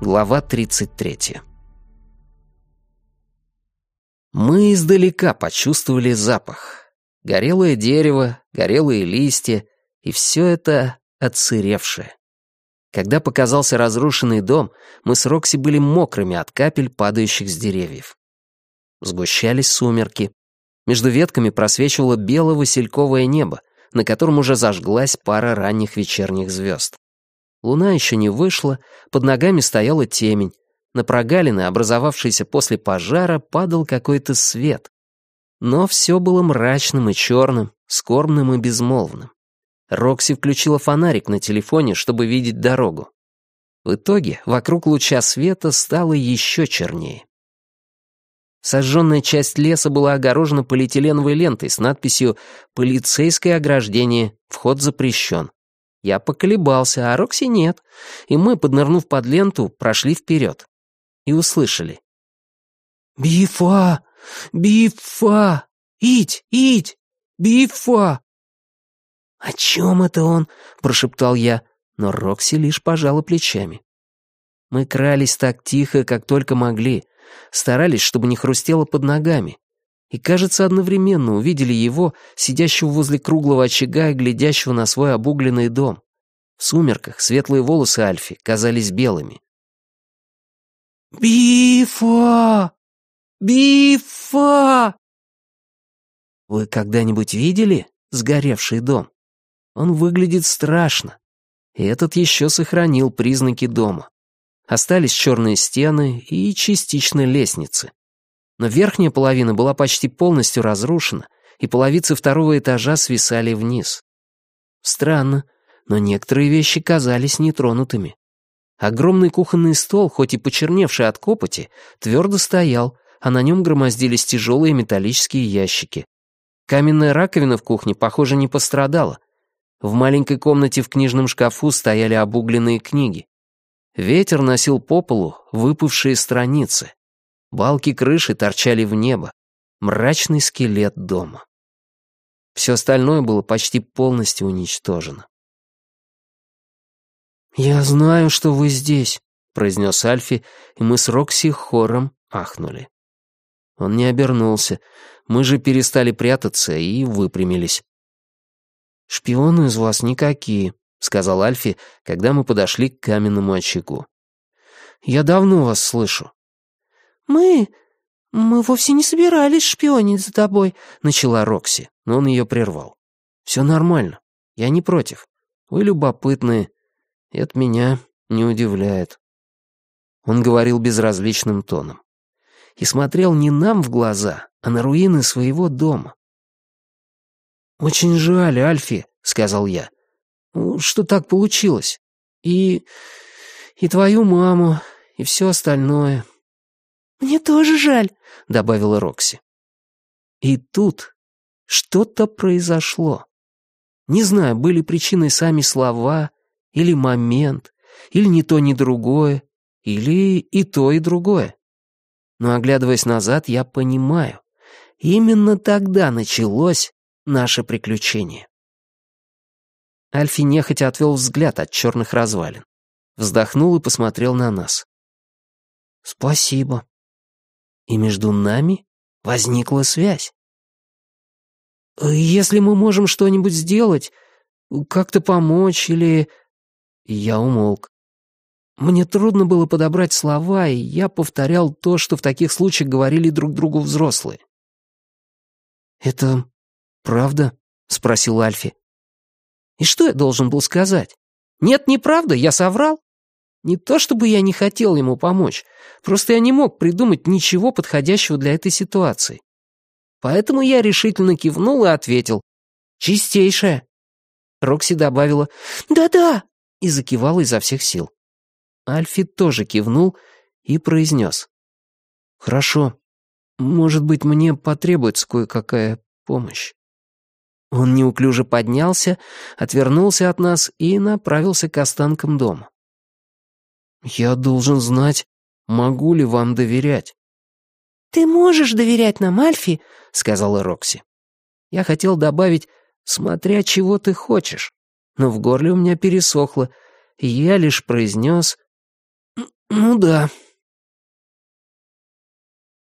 Глава 33. Мы издалека почувствовали запах. Горелое дерево, горелые листья, и все это отсыревшее. Когда показался разрушенный дом, мы с Рокси были мокрыми от капель, падающих с деревьев. Сгущались сумерки. Между ветками просвечивало бело-васильковое небо, на котором уже зажглась пара ранних вечерних звезд. Луна еще не вышла, под ногами стояла темень. На прогалины, образовавшиеся после пожара, падал какой-то свет. Но все было мрачным и черным, скорбным и безмолвным. Рокси включила фонарик на телефоне, чтобы видеть дорогу. В итоге вокруг луча света стало еще чернее. Сожженная часть леса была огорожена полиэтиленовой лентой с надписью «Полицейское ограждение. Вход запрещен». Я поколебался, а Рокси нет, и мы, поднырнув под ленту, прошли вперед. И услышали. «Бифа! Бифа! Ить! Ить! Бифа!» «О чем это он?» — прошептал я, но Рокси лишь пожала плечами. Мы крались так тихо, как только могли, старались, чтобы не хрустело под ногами, и, кажется, одновременно увидели его, сидящего возле круглого очага и глядящего на свой обугленный дом. В сумерках светлые волосы Альфи казались белыми. «Бифа! Бифа!» Вы когда-нибудь видели сгоревший дом? Он выглядит страшно. И этот еще сохранил признаки дома. Остались черные стены и частично лестницы но верхняя половина была почти полностью разрушена, и половицы второго этажа свисали вниз. Странно, но некоторые вещи казались нетронутыми. Огромный кухонный стол, хоть и почерневший от копоти, твердо стоял, а на нем громоздились тяжелые металлические ящики. Каменная раковина в кухне, похоже, не пострадала. В маленькой комнате в книжном шкафу стояли обугленные книги. Ветер носил по полу выпавшие страницы. Балки крыши торчали в небо. Мрачный скелет дома. Все остальное было почти полностью уничтожено. «Я знаю, что вы здесь», — произнес Альфи, и мы с Рокси хором ахнули. Он не обернулся. Мы же перестали прятаться и выпрямились. «Шпионы из вас никакие», — сказал Альфи, когда мы подошли к каменному очагу. «Я давно вас слышу. «Мы... мы вовсе не собирались шпионить за тобой», — начала Рокси, но он ее прервал. «Все нормально. Я не против. Вы любопытные. Это меня не удивляет». Он говорил безразличным тоном. И смотрел не нам в глаза, а на руины своего дома. «Очень жаль, Альфи», — сказал я, — «что так получилось. И... и твою маму, и все остальное. «Мне тоже жаль», — добавила Рокси. И тут что-то произошло. Не знаю, были причиной сами слова, или момент, или ни то, ни другое, или и то, и другое. Но, оглядываясь назад, я понимаю, именно тогда началось наше приключение. Альфи нехотя отвел взгляд от черных развалин. Вздохнул и посмотрел на нас. «Спасибо», и между нами возникла связь. «Если мы можем что-нибудь сделать, как-то помочь или...» Я умолк. Мне трудно было подобрать слова, и я повторял то, что в таких случаях говорили друг другу взрослые. «Это правда?» — спросил Альфи. «И что я должен был сказать? Нет, неправда, я соврал?» Не то чтобы я не хотел ему помочь, просто я не мог придумать ничего подходящего для этой ситуации. Поэтому я решительно кивнул и ответил «Чистейшая». Рокси добавила «Да-да» и закивала изо всех сил. Альфи тоже кивнул и произнес «Хорошо, может быть, мне потребуется кое-какая помощь». Он неуклюже поднялся, отвернулся от нас и направился к останкам дома. «Я должен знать, могу ли вам доверять». «Ты можешь доверять нам, Альфи», — сказала Рокси. Я хотел добавить «смотря чего ты хочешь», но в горле у меня пересохло, и я лишь произнес «Ну да»,